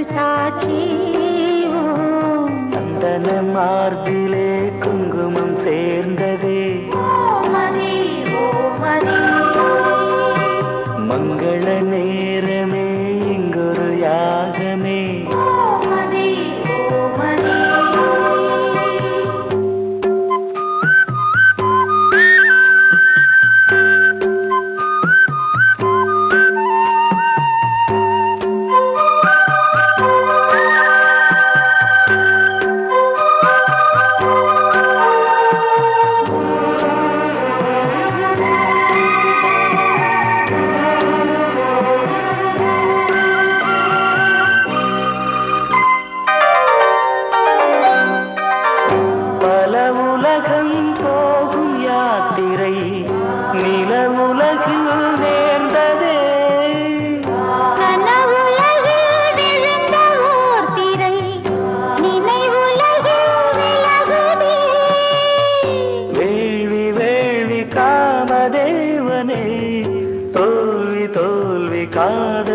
புகழ் சாற்றி சந்தன மார்பிலே குங்குமம் சேர்ந்ததே.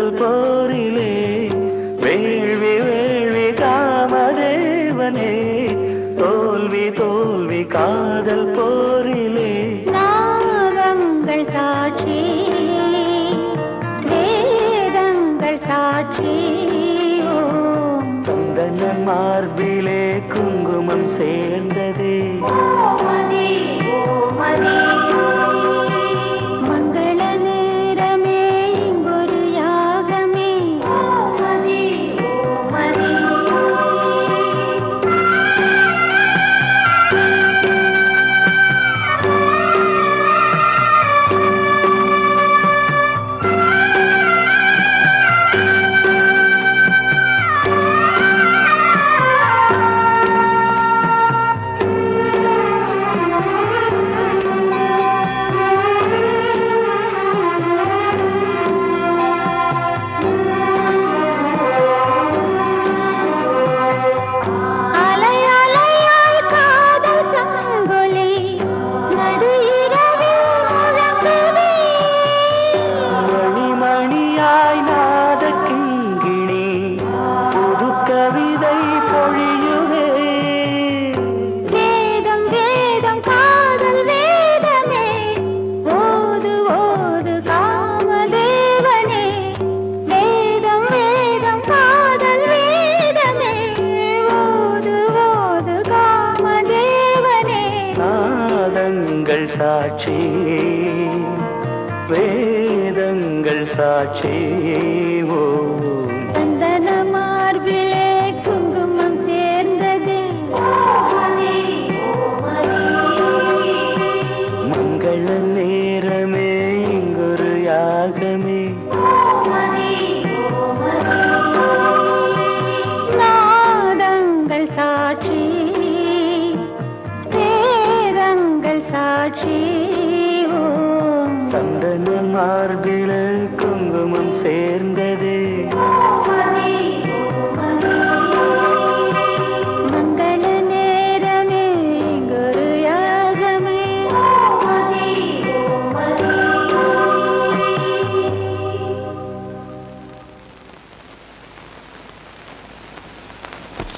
காதல் போரிலே. வேள்வி வேள்வி காமதேவனே. தோல்வி தோல்வி காதல் போரிலே. நாகங்கள் சாட்சி வேதங்கள் சாட்சி. சந்தன மார்பிலே குங்குமம் சேர்ந்ததே. சாட்சி. வேதங்கள் சாட்சி. ஓ காட்சி சந்தன மார்பில குங்குமம் சேர்ந்தது.